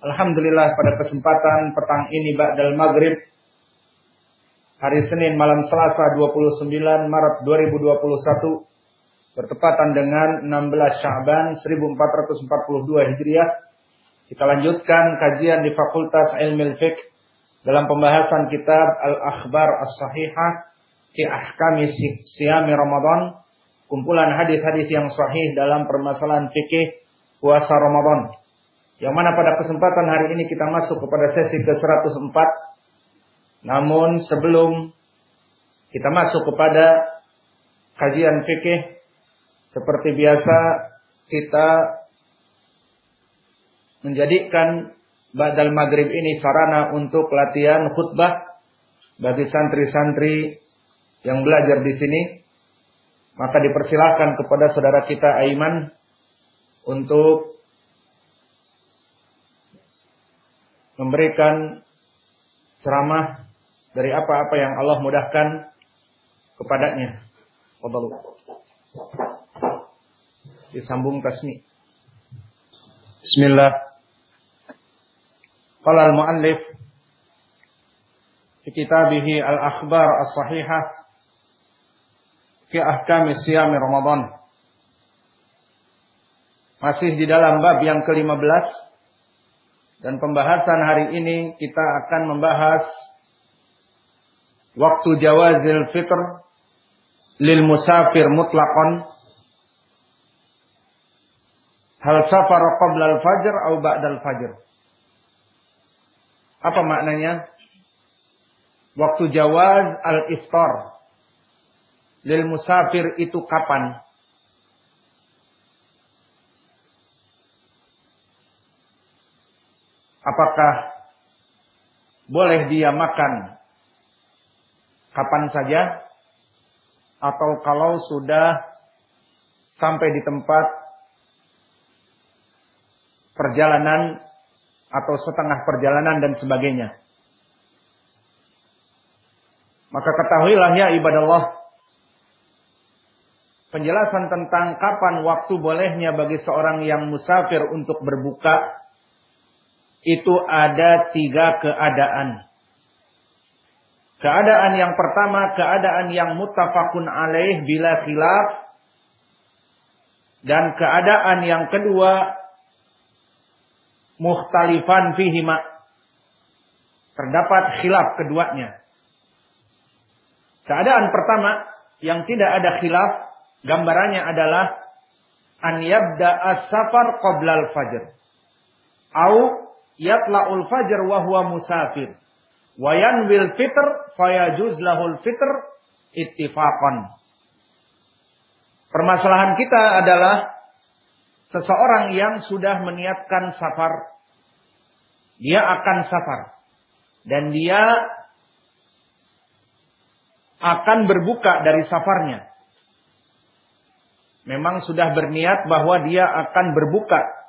Alhamdulillah pada kesempatan petang ini Ba'dal Maghrib Hari Senin malam Selasa 29 Maret 2021 Bertepatan dengan 16 Syaban 1442 Hijriah. Kita lanjutkan kajian di Fakultas Ilmu Fiqh Dalam pembahasan kitab Al-Akhbar As-Sahihah Fi Ahkami Siyami Ramadan. Kumpulan hadis-hadis yang sahih dalam permasalahan fikih puasa Ramadan yang mana pada kesempatan hari ini kita masuk kepada sesi ke-104. Namun sebelum kita masuk kepada kajian fikih seperti biasa kita menjadikan badal maghrib ini sarana untuk latihan khutbah bagi santri-santri yang belajar di sini. Maka dipersilahkan kepada saudara kita Aiman untuk memberikan ceramah dari apa-apa yang Allah mudahkan kepadanya. Fadlu. Disambung tasmi. Bismillah. Qala al-muallif fi kitabih al-akhbar as-sahihah fi ahkam siyam Ramadan. Masih di dalam bab yang ke-15 dan pembahasan hari ini kita akan membahas waktu jawazil fitr lil musafir mutlaqan. Hal safar qabla al fajr atau ba'da al fajr? Apa maknanya? Waktu jawaz al iftar lil musafir itu kapan Apakah boleh dia makan kapan saja atau kalau sudah sampai di tempat perjalanan atau setengah perjalanan dan sebagainya. Maka ketahuilah ya ibadah Allah penjelasan tentang kapan waktu bolehnya bagi seorang yang musafir untuk berbuka itu ada tiga keadaan. Keadaan yang pertama, keadaan yang mutafakun alaih bila khilaf. Dan keadaan yang kedua, mukhtalifan fihima. Terdapat khilaf keduanya. Keadaan pertama, yang tidak ada khilaf, gambarannya adalah an yabda as-safar qabla al-fajr. Au yatla'ul fajr wa huwa musafir. Wa yanwil fitr fayajuz lahul fitr ittifaqan. Permasalahan kita adalah seseorang yang sudah meniatkan safar. Dia akan safar. Dan dia akan berbuka dari safarnya. Memang sudah berniat bahwa dia akan berbuka.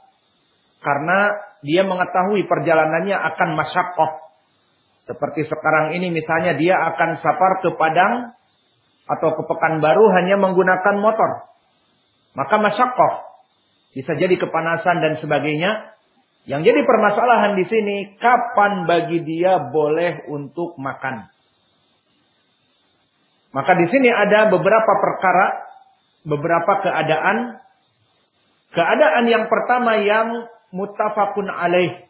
Karena dia mengetahui perjalanannya akan masyakoh. Seperti sekarang ini misalnya dia akan safar ke Padang atau ke Pekanbaru hanya menggunakan motor. Maka masyakoh. Bisa jadi kepanasan dan sebagainya. Yang jadi permasalahan di sini, kapan bagi dia boleh untuk makan? Maka di sini ada beberapa perkara, beberapa keadaan. Keadaan yang pertama yang muttafaqun alaih.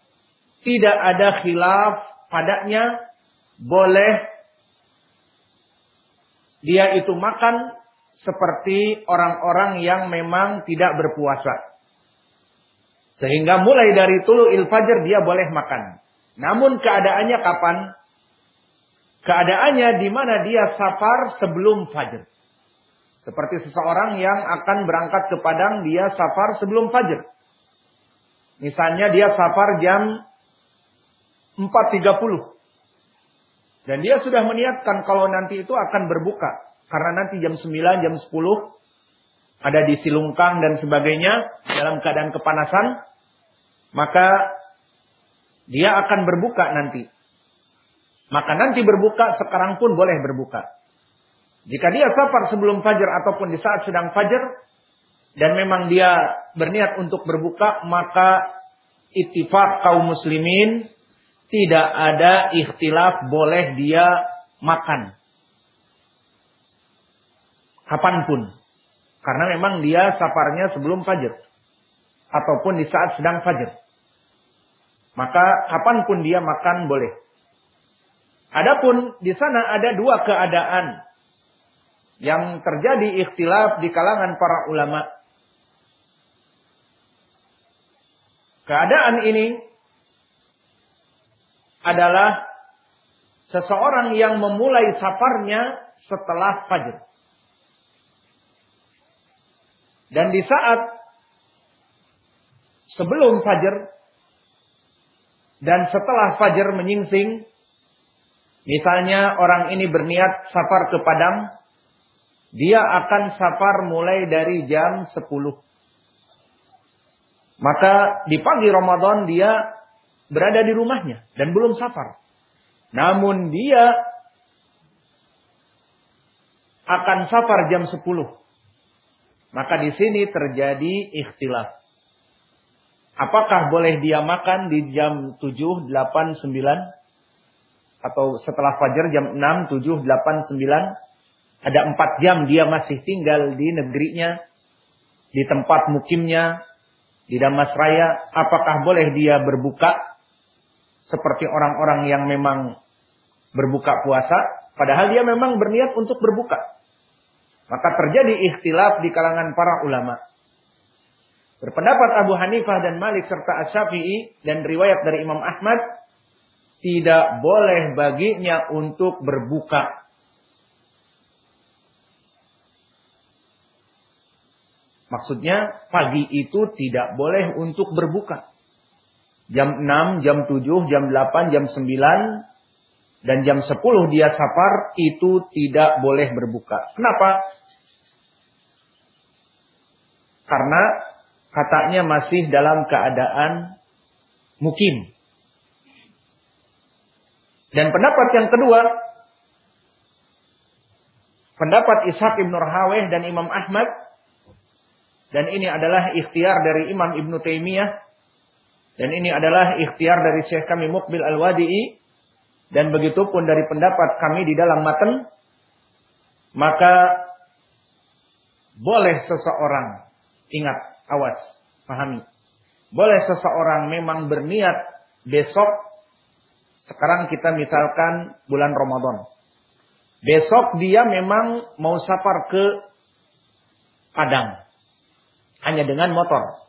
Tidak ada khilaf padanya boleh dia itu makan seperti orang-orang yang memang tidak berpuasa. Sehingga mulai dari tulu il fajr dia boleh makan. Namun keadaannya kapan? Keadaannya di mana dia safar sebelum fajr. Seperti seseorang yang akan berangkat ke Padang, dia safar sebelum fajr. Misalnya dia safar jam 4.30. Dan dia sudah meniatkan kalau nanti itu akan berbuka. Karena nanti jam 9, jam 10 ada di Silungkang dan sebagainya dalam keadaan kepanasan. Maka dia akan berbuka nanti. Maka nanti berbuka sekarang pun boleh berbuka. Jika dia safar sebelum fajar ataupun di saat sedang fajar dan memang dia berniat untuk berbuka, maka ittifaq kaum muslimin tidak ada ikhtilaf boleh dia makan. Kapan pun. Karena memang dia safarnya sebelum fajar. Ataupun di saat sedang fajar. Maka kapan pun dia makan boleh. Adapun di sana ada dua keadaan yang terjadi ikhtilaf di kalangan para ulama. Keadaan ini adalah seseorang yang memulai safarnya setelah fajar. Dan di saat sebelum fajar dan setelah fajar menyingsing, misalnya orang ini berniat safar ke Padang, dia akan safar mulai dari jam 10. Maka di pagi Ramadan dia berada di rumahnya dan belum safar. Namun dia akan safar jam 10. Maka di sini terjadi ikhtilaf. Apakah boleh dia makan di jam 7, 8, 9? Atau setelah fajar jam 6, 7, 8, 9? Ada 4 jam dia masih tinggal di negerinya. Di tempat mukimnya. Di Damas Raya. Apakah boleh dia berbuka seperti orang-orang yang memang berbuka puasa, padahal dia memang berniat untuk berbuka. Maka terjadi ikhtilaf di kalangan para ulama. Berpendapat Abu Hanifah dan Malik serta Asyafi'i dan riwayat dari Imam Ahmad tidak boleh baginya untuk berbuka. Maksudnya pagi itu tidak boleh untuk berbuka. Jam 6, jam 7, jam 8, jam 9, dan jam 10 dia safar, itu tidak boleh berbuka. Kenapa? Karena katanya masih dalam keadaan mukim. Dan pendapat yang kedua, pendapat Ishaq ibn Rahaweh dan Imam Ahmad, dan ini adalah ikhtiar dari Imam Ibn Taimiyah dan ini adalah ikhtiar dari Syekh kami Mukbil Al-Wadi'i. Dan begitu pun dari pendapat kami di dalam matan. Maka boleh seseorang. Ingat, awas, pahami. Boleh seseorang memang berniat besok. Sekarang kita misalkan bulan Ramadan. Besok dia memang mau safar ke Padang. Hanya dengan motor.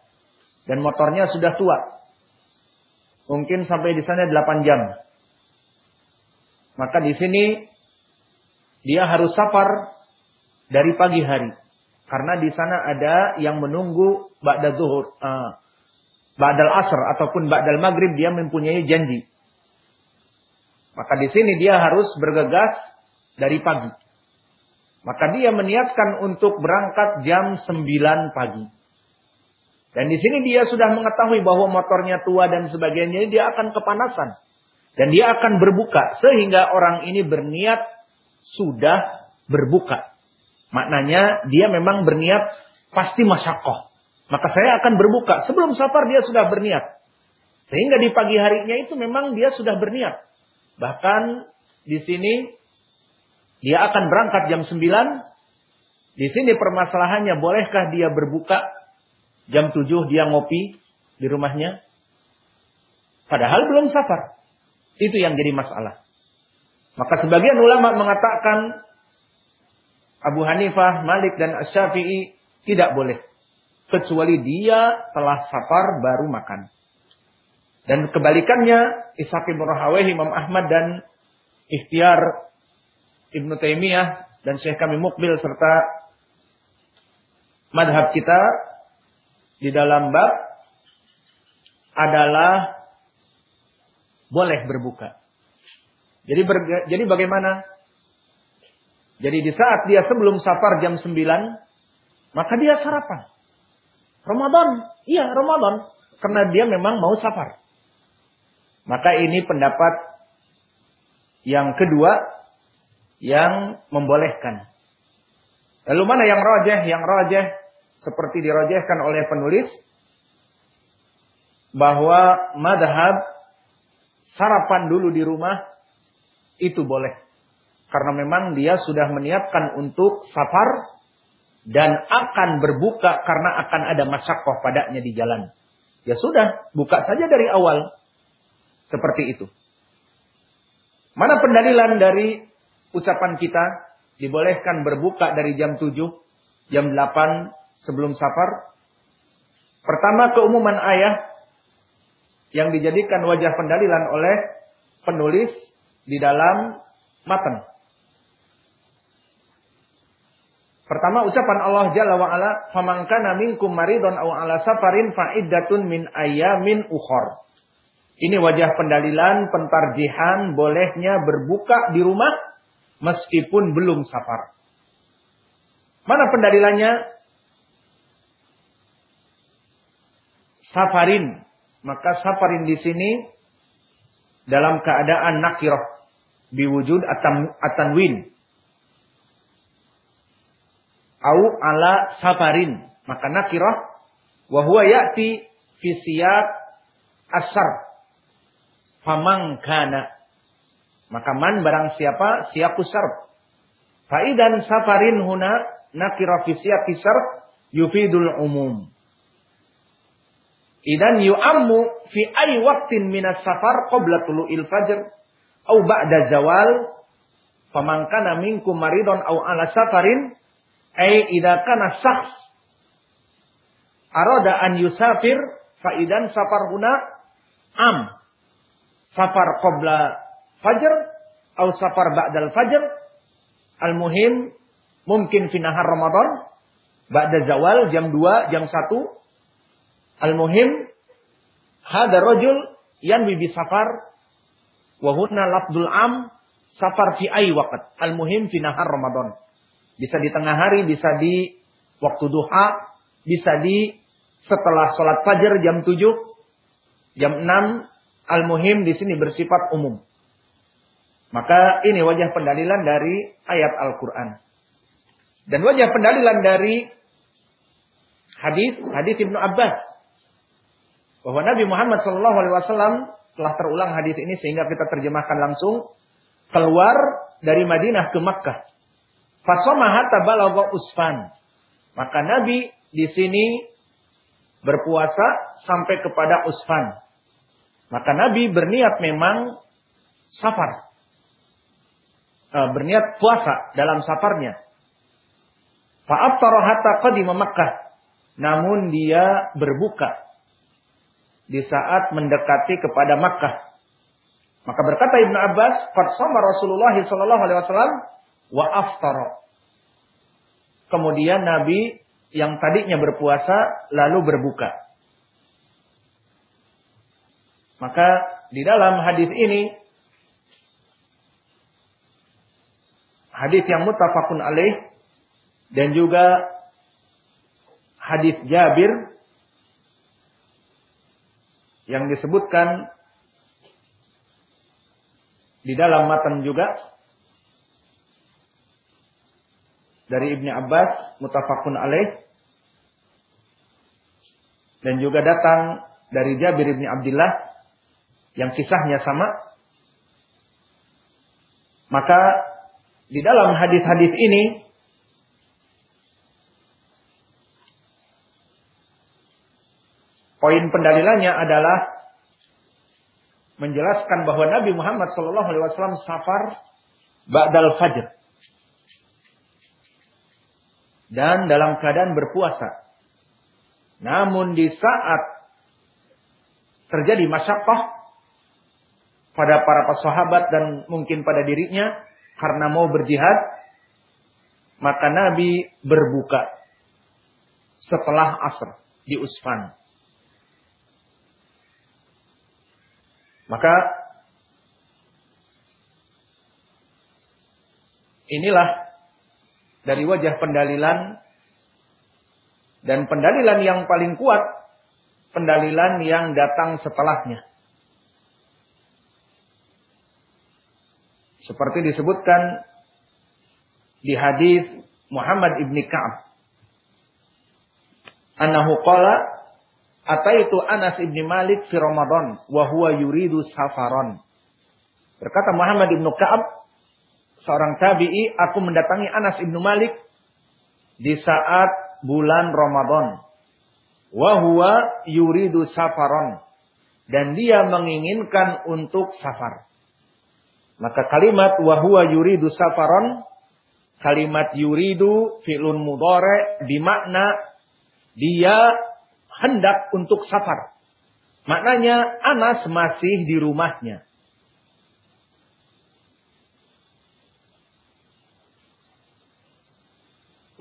Dan motornya sudah tua. Mungkin sampai di sana 8 jam. Maka di sini dia harus safar dari pagi hari. Karena di sana ada yang menunggu ba'da zuhur, uh, ba'dal asr ataupun ba'dal maghrib dia mempunyai janji. Maka di sini dia harus bergegas dari pagi. Maka dia meniatkan untuk berangkat jam 9 pagi. Dan di sini dia sudah mengetahui bahwa motornya tua dan sebagainya, dia akan kepanasan. Dan dia akan berbuka. Sehingga orang ini berniat sudah berbuka. Maknanya dia memang berniat pasti masyakoh. Maka saya akan berbuka. Sebelum safar dia sudah berniat. Sehingga di pagi harinya itu memang dia sudah berniat. Bahkan di sini dia akan berangkat jam 9. Di sini permasalahannya bolehkah dia berbuka Jam 7 dia ngopi di rumahnya. Padahal belum safar. Itu yang jadi masalah. Maka sebagian ulama mengatakan Abu Hanifah, Malik dan Asy-Syafi'i tidak boleh kecuali dia telah safar baru makan. Dan kebalikannya Ishaq bin Rahawih, Imam Ahmad dan Ikhtiar Ibnu Taimiyah dan Syekh kami Mukbil serta madhab kita di dalam bab adalah boleh berbuka. Jadi ber, jadi bagaimana? Jadi di saat dia sebelum safar jam 9, maka dia sarapan. Ramadan, iya Ramadan. Karena dia memang mau safar. Maka ini pendapat yang kedua yang membolehkan. Lalu mana yang rojeh? Yang rojeh seperti dirojehkan oleh penulis bahwa madhab sarapan dulu di rumah itu boleh. Karena memang dia sudah menyiapkan untuk safar dan akan berbuka karena akan ada masyakoh padanya di jalan. Ya sudah, buka saja dari awal. Seperti itu. Mana pendalilan dari ucapan kita dibolehkan berbuka dari jam 7, jam 8 sebelum safar? Pertama keumuman ayah yang dijadikan wajah pendalilan oleh penulis di dalam matan. Pertama ucapan Allah Jalla wa ala, "Faman kana minkum maridun aw ala safarin fa iddatun min ayamin ukhor." Ini wajah pendalilan pentarjihan bolehnya berbuka di rumah meskipun belum safar. Mana pendalilannya? Safarin. Maka safarin di sini dalam keadaan nakirah biwujud atanwin au ala safarin. Maka nakirah wa huwa ya'ti fi asar. Famang kana. Maka man barang siapa siyaqus sarf. Faidan safarin huna nakirah fi siyaq yufidul umum. Idan yu'ammu fi ay waqtin minas safar qabla tulu'il fajr au ba'da zawal faman kana minkum maridun au ala safarin Ai idza kana syakhs arada an yusafir fa idan safar huna am. Safar qabla fajr atau safar ba'dal fajr. Al-muhim mungkin fi nahar Ramadan ba'da zawal jam 2, jam 1. Al-muhim hada rajul yanwi bi safar wa hunna am safar fi ay waqt. Al-muhim fi nahar Ramadan. Bisa di tengah hari, bisa di waktu duha, bisa di setelah sholat fajar jam 7, jam 6, al-muhim di sini bersifat umum. Maka ini wajah pendalilan dari ayat Al-Quran. Dan wajah pendalilan dari hadis hadis Ibnu Abbas bahwa Nabi Muhammad SAW telah terulang hadis ini sehingga kita terjemahkan langsung keluar dari Madinah ke Makkah Fasoma hatta balagha usfan. Maka Nabi di sini berpuasa sampai kepada usfan. Maka Nabi berniat memang safar. Uh, berniat puasa dalam safarnya. Fa'aftara hatta Makkah. Namun dia berbuka di saat mendekati kepada Makkah. Maka berkata Ibnu Abbas, "Qad Rasulullah sallallahu alaihi wasallam wa aftara. Kemudian Nabi yang tadinya berpuasa lalu berbuka. Maka di dalam hadis ini hadis yang muttafaqun alaih dan juga hadis Jabir yang disebutkan di dalam matan juga dari Ibni Abbas mutafakun alaih dan juga datang dari Jabir Ibni Abdullah yang kisahnya sama. Maka di dalam hadis-hadis ini poin pendalilannya adalah menjelaskan bahwa Nabi Muhammad SAW safar ba'dal fajr dan dalam keadaan berpuasa. Namun di saat terjadi masyakoh pada para sahabat dan mungkin pada dirinya karena mau berjihad, maka Nabi berbuka setelah asr di Usfan. Maka inilah dari wajah pendalilan dan pendalilan yang paling kuat pendalilan yang datang setelahnya. Seperti disebutkan di hadis Muhammad ibni Ka'ab. Anahu qala ataitu Anas ibni Malik fi Ramadan wa huwa yuridu safaron. Berkata Muhammad ibnu Ka'ab, seorang tabi'i, aku mendatangi Anas ibnu Malik di saat bulan Ramadan. Wa huwa yuridu safaron. Dan dia menginginkan untuk safar. Maka kalimat wahwa yuridu safaron, kalimat yuridu fi'lun mudore dimakna dia hendak untuk safar. Maknanya Anas masih di rumahnya.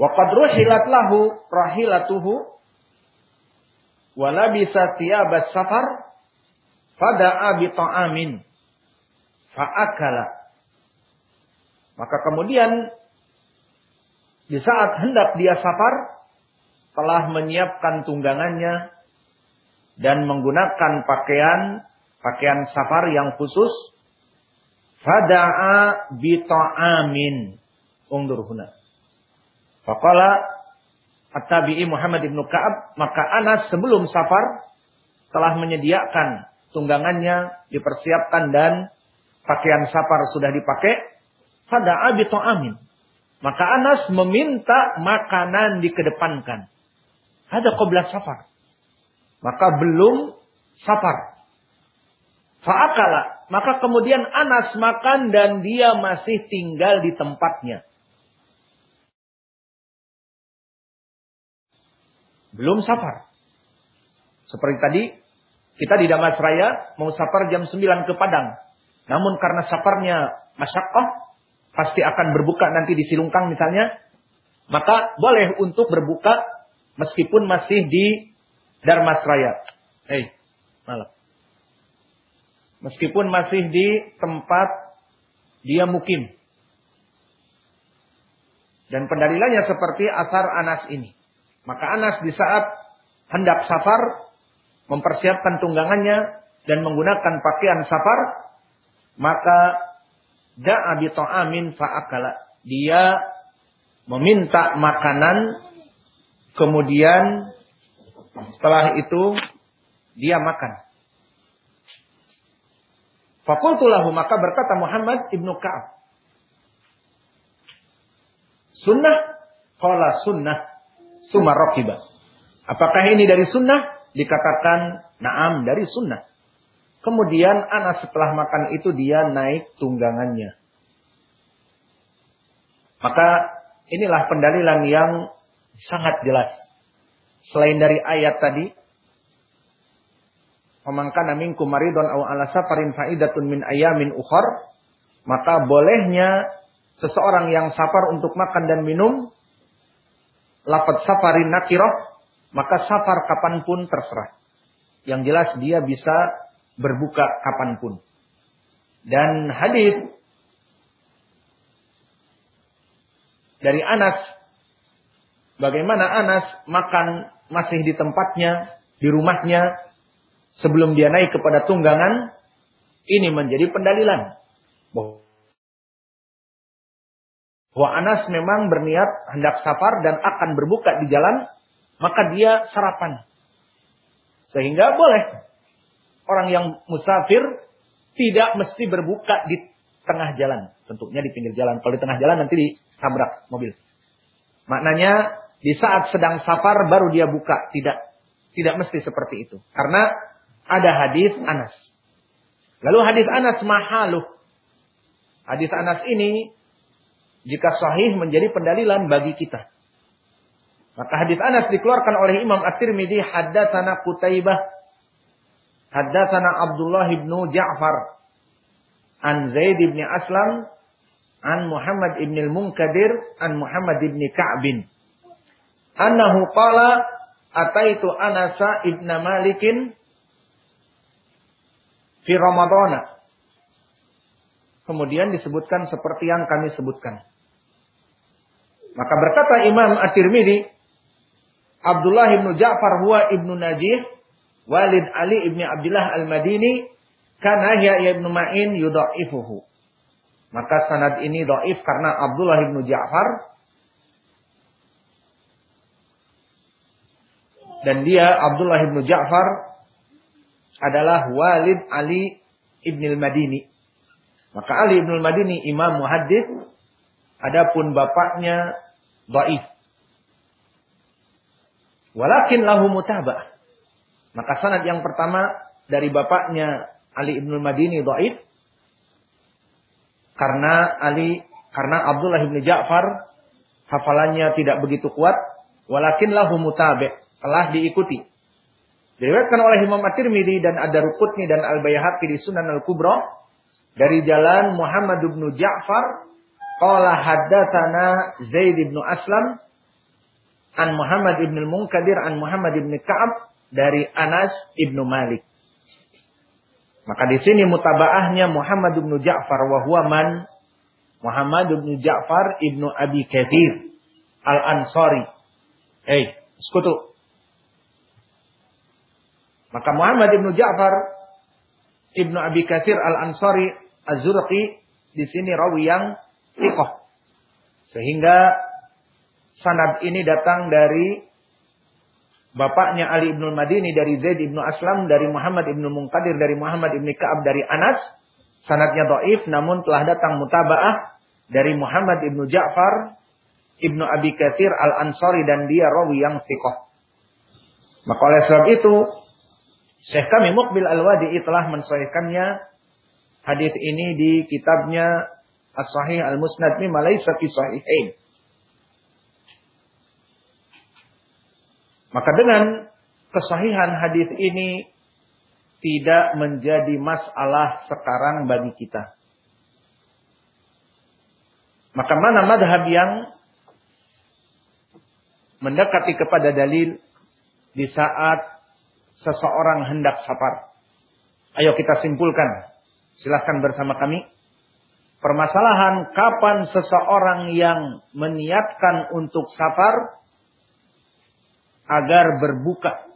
Waqad ruhilat lahu rahilatuhu wala bisa tiabas safar fada'a bi ta'amin fa'akala. Maka kemudian di saat hendak dia safar telah menyiapkan tunggangannya dan menggunakan pakaian pakaian safar yang khusus fada'a bi ta'amin undur huna faqala At-Tabi'i Muhammad ibn Ka'ab maka Anas sebelum safar telah menyediakan tunggangannya dipersiapkan dan pakaian safar sudah dipakai, pada abito amin. Maka Anas meminta makanan dikedepankan. Ada qobla safar. Maka belum safar. Fa'akala. Maka kemudian Anas makan dan dia masih tinggal di tempatnya. Belum safar. Seperti tadi, kita di Damas Raya mau safar jam 9 ke Padang. Namun karena safarnya masyakoh, pasti akan berbuka nanti di Silungkang misalnya, maka boleh untuk berbuka meskipun masih di Darmasraya. Hei, malam. Meskipun masih di tempat dia mukim. Dan pendalilannya seperti asar Anas ini. Maka Anas di saat hendak safar, mempersiapkan tunggangannya, dan menggunakan pakaian safar, maka da'a bi ta'amin fa'akala. Dia meminta makanan kemudian setelah itu dia makan. Fakultulahu maka berkata Muhammad ibnu Ka'ab. Sunnah? Kala sunnah. Suma Apakah ini dari sunnah? Dikatakan naam dari sunnah. Kemudian Anas setelah makan itu dia naik tunggangannya. Maka inilah pendalilan yang sangat jelas. Selain dari ayat tadi, Pemangkana minkum maridon aw ala safarin faidatun min ayamin ukhar, maka bolehnya seseorang yang safar untuk makan dan minum, lapat safarin nakiroh, maka safar kapan pun terserah. Yang jelas dia bisa berbuka kapan pun. Dan hadis dari Anas, bagaimana Anas makan masih di tempatnya, di rumahnya, sebelum dia naik kepada tunggangan, ini menjadi pendalilan bahwa Anas memang berniat hendak safar dan akan berbuka di jalan, maka dia sarapan. Sehingga boleh orang yang musafir tidak mesti berbuka di tengah jalan. Tentunya di pinggir jalan. Kalau di tengah jalan nanti ditabrak mobil. Maknanya di saat sedang safar baru dia buka. Tidak. Tidak mesti seperti itu. Karena ada hadis Anas. Lalu hadis Anas mahaluh. Hadis Anas ini jika sahih menjadi pendalilan bagi kita. Maka hadis Anas dikeluarkan oleh Imam At-Tirmidzi haddatsana Qutaibah Haddatsana Abdullah ibn Ja'far an Zaid ibn Aslam an Muhammad ibn al-Munkadir an Muhammad ibn Ka'bin annahu qala ataitu Anasa ibn Malikin fi Ramadana. Kemudian disebutkan seperti yang kami sebutkan. Maka berkata Imam At-Tirmidzi, Abdullah ibnu Ja'far huwa ibnu Najih, Walid Ali ibni Abdullah Al-Madini, karena Yahya ibnu Ma'in yudha'ifuhu. Maka sanad ini dhaif karena Abdullah ibnu Ja'far dan dia Abdullah ibnu Ja'far adalah Walid Ali ibn al-Madini. Maka Ali ibn al-Madini imam muhaddis adapun bapaknya dhaif. Walakin lahu mutabah. Maka sanad yang pertama dari bapaknya Ali ibn al-Madini dhaif karena Ali karena Abdullah ibn Ja'far hafalannya tidak begitu kuat walakin lahu mutabah telah diikuti. Diriwayatkan oleh Imam At-Tirmidzi dan ada Rukutni dan Al-Baihaqi di Sunan Al-Kubra dari jalan Muhammad bin Ja'far qala haddatsana Zaid bin Aslam an Muhammad bin Al-Munkadir an Muhammad bin Ka'ab dari Anas bin Malik. Maka di sini mutabaahnya Muhammad bin Ja'far wa huwa man Muhammad bin Ja'far ibnu Abi Kathir Al-Ansari. Hei, sekutu. Maka Muhammad ibnu Ja'far ibnu Abi Katsir al-Ansari az-Zurqi di sini rawi yang sikoh. Sehingga sanad ini datang dari bapaknya Ali ibnu Madini dari Zaid ibnu Aslam dari Muhammad ibnu Munqadir dari Muhammad ibnu Ka'ab dari Anas. Sanadnya doif namun telah datang mutabaah dari Muhammad ibnu Ja'far ibnu Abi Katsir al-Ansari dan dia rawi yang sikoh. Maka oleh sebab itu Syekh kami Mukbil Al-Wadi'i telah mensahihkannya hadis ini di kitabnya As-Sahih Al-Musnad mimma laysa fi sahihain. Maka dengan kesahihan hadis ini tidak menjadi masalah sekarang bagi kita. Maka mana madhab yang mendekati kepada dalil di saat seseorang hendak safar. Ayo kita simpulkan. Silahkan bersama kami. Permasalahan kapan seseorang yang meniatkan untuk safar agar berbuka.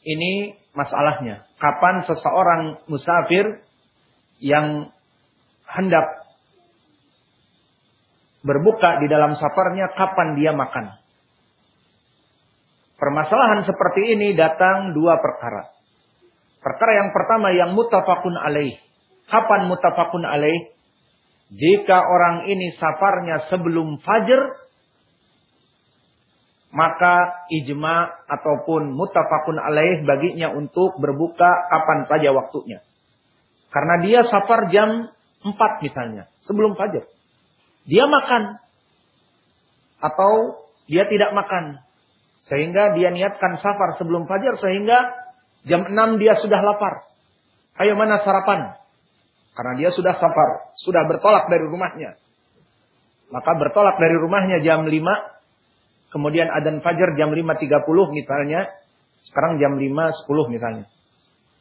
Ini masalahnya. Kapan seseorang musafir yang hendak berbuka di dalam safarnya, kapan dia makan. Permasalahan seperti ini datang dua perkara. Perkara yang pertama yang mutafakun alaih. Kapan mutafakun alaih? Jika orang ini safarnya sebelum fajar, maka ijma ataupun mutafakun alaih baginya untuk berbuka kapan saja waktunya. Karena dia safar jam 4 misalnya, sebelum fajar. Dia makan. Atau dia tidak makan. Sehingga dia niatkan safar sebelum fajar sehingga jam 6 dia sudah lapar. Ayo mana sarapan? Karena dia sudah safar, sudah bertolak dari rumahnya. Maka bertolak dari rumahnya jam 5, kemudian adzan fajar jam 5.30 misalnya, sekarang jam 5.10 misalnya.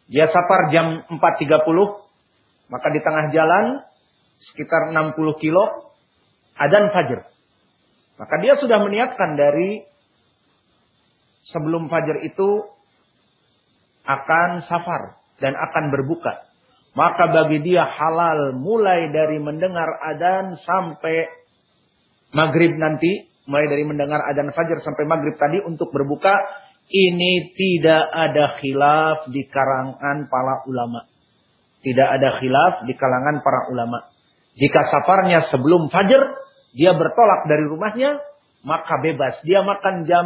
Dia safar jam 4.30, maka di tengah jalan sekitar 60 kilo adzan fajar. Maka dia sudah meniatkan dari sebelum fajar itu akan safar dan akan berbuka. Maka bagi dia halal mulai dari mendengar adan sampai maghrib nanti. Mulai dari mendengar adan fajar sampai maghrib tadi untuk berbuka. Ini tidak ada khilaf di kalangan para ulama. Tidak ada khilaf di kalangan para ulama. Jika safarnya sebelum fajar, dia bertolak dari rumahnya, maka bebas. Dia makan jam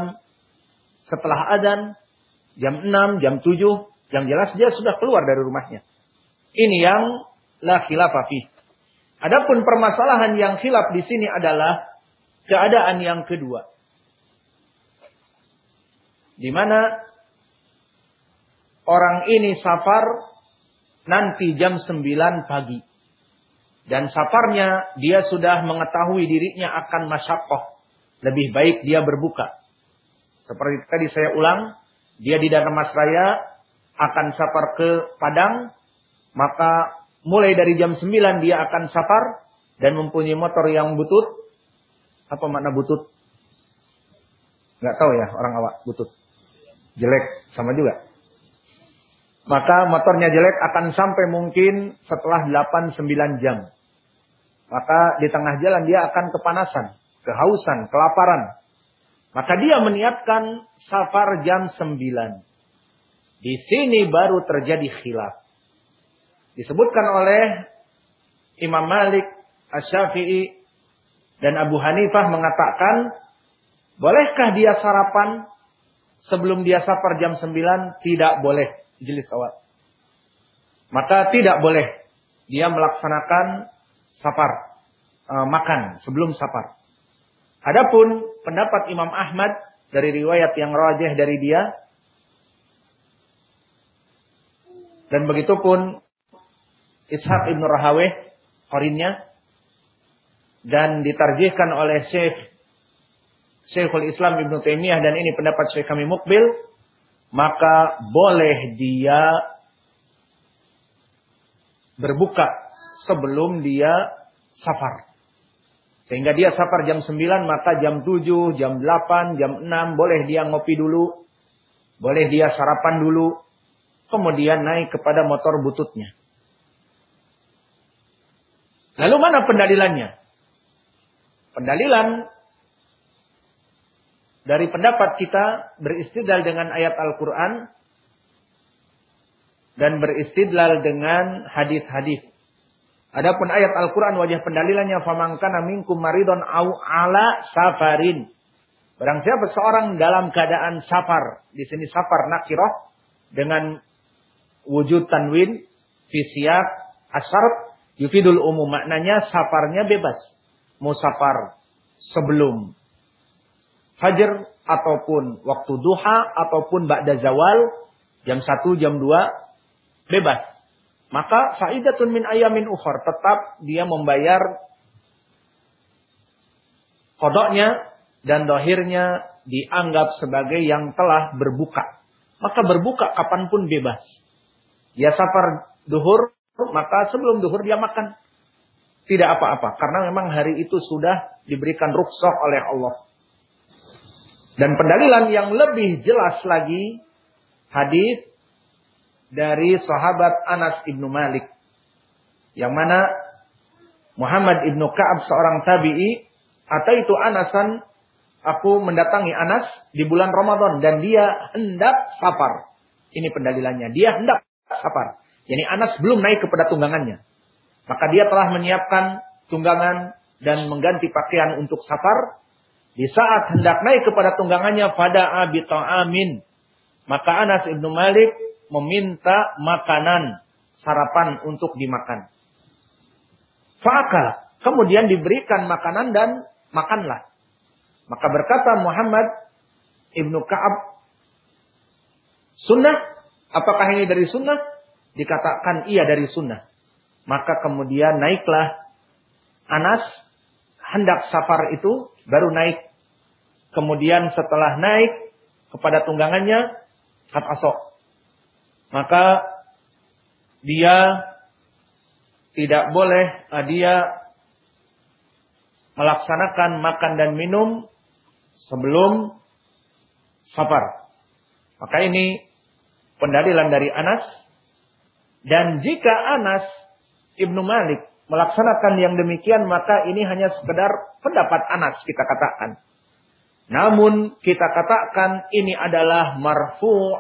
setelah adzan jam 6, jam 7, yang jelas dia sudah keluar dari rumahnya. Ini yang la khilafah Adapun permasalahan yang khilaf di sini adalah keadaan yang kedua. Di mana orang ini safar nanti jam 9 pagi. Dan safarnya dia sudah mengetahui dirinya akan masyakoh. Lebih baik dia berbuka. Seperti tadi saya ulang, dia di Masraya akan safar ke Padang, maka mulai dari jam 9 dia akan safar dan mempunyai motor yang butut, Apa makna butut? Nggak tahu ya orang awak butut. Jelek sama juga. Maka motornya jelek akan sampai mungkin setelah 8-9 jam. Maka di tengah jalan dia akan kepanasan, kehausan, kelaparan. Maka dia meniatkan safar jam 9. Di sini baru terjadi khilaf. Disebutkan oleh Imam Malik, Asy-Syafi'i, dan Abu Hanifah mengatakan, bolehkah dia sarapan sebelum dia safar jam 9? Tidak boleh. Jelis awal. Maka tidak boleh dia melaksanakan safar. E, makan sebelum safar. Adapun pendapat Imam Ahmad dari riwayat yang rajih dari dia. Dan begitu pun Ishaq ibn Rahaweh, korinnya. Dan ditarjihkan oleh Syekh Syekhul Islam Ibn Taimiyah dan ini pendapat Syekh kami Mukbil, maka boleh dia berbuka sebelum dia safar. Sehingga dia safar jam 9, maka jam 7, jam 8, jam 6 boleh dia ngopi dulu. Boleh dia sarapan dulu. Kemudian naik kepada motor bututnya. Lalu mana pendalilannya? Pendalilan dari pendapat kita beristidlal dengan ayat Al-Quran dan beristidlal dengan hadis-hadis. Adapun ayat Al-Quran wajah pendalilannya famangkana minkum maridon au ala safarin. Barang siapa seorang dalam keadaan safar. Di sini safar nakiroh dengan wujud tanwin, fisiak, asar Yufidul umum maknanya safarnya bebas. Mau safar sebelum fajar ataupun waktu duha ataupun ba'da zawal jam 1 jam 2 bebas. Maka faidatun min ayamin ukhar tetap dia membayar kodoknya dan dohirnya dianggap sebagai yang telah berbuka. Maka berbuka kapan pun bebas. Dia safar duhur maka sebelum duhur dia makan. Tidak apa-apa. Karena memang hari itu sudah diberikan rukhsah oleh Allah. Dan pendalilan yang lebih jelas lagi. Hadis dari sahabat Anas ibnu Malik. Yang mana Muhammad ibnu Ka'ab seorang tabi'i. Atau itu Anasan. Aku mendatangi Anas di bulan Ramadan. Dan dia hendak safar. Ini pendalilannya. Dia hendak safar. Yani Anas belum naik kepada tunggangannya. Maka dia telah menyiapkan tunggangan dan mengganti pakaian untuk safar. Di saat hendak naik kepada tunggangannya pada abi amin. Maka Anas ibnu Malik meminta makanan sarapan untuk dimakan. Fa'akal. Kemudian diberikan makanan dan makanlah. Maka berkata Muhammad ibnu Ka'ab. Sunnah? Apakah ini dari sunnah? dikatakan ia dari sunnah. Maka kemudian naiklah Anas hendak safar itu baru naik. Kemudian setelah naik kepada tunggangannya hat asok. Maka dia tidak boleh eh, dia melaksanakan makan dan minum sebelum safar. Maka ini pendalilan dari Anas dan jika Anas Ibnu Malik melaksanakan yang demikian maka ini hanya sekedar pendapat Anas kita katakan. Namun kita katakan ini adalah marfu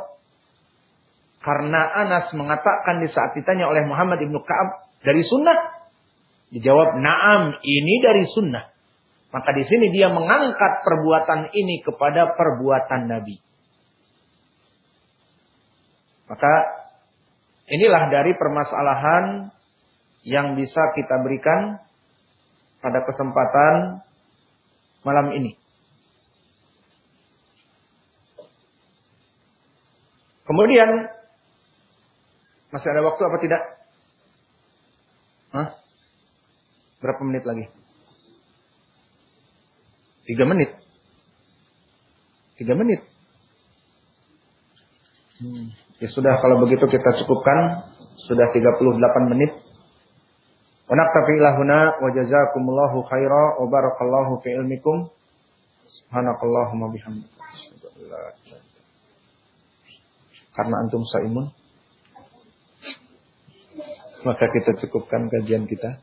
karena Anas mengatakan di saat ditanya oleh Muhammad Ibnu Ka'ab dari sunnah. Dijawab, "Na'am, ini dari sunnah." Maka di sini dia mengangkat perbuatan ini kepada perbuatan Nabi. Maka Inilah dari permasalahan yang bisa kita berikan pada kesempatan malam ini. Kemudian masih ada waktu apa tidak? Hah? Berapa menit lagi? Tiga menit. Tiga menit. Hmm. Ya sudah kalau begitu kita cukupkan sudah 38 menit. Wa naktafi ilahuna wa jazakumullahu khaira wa barakallahu fi ilmikum. Subhanakallahumma bihamdika. Karena antum saimun. Maka kita cukupkan kajian kita.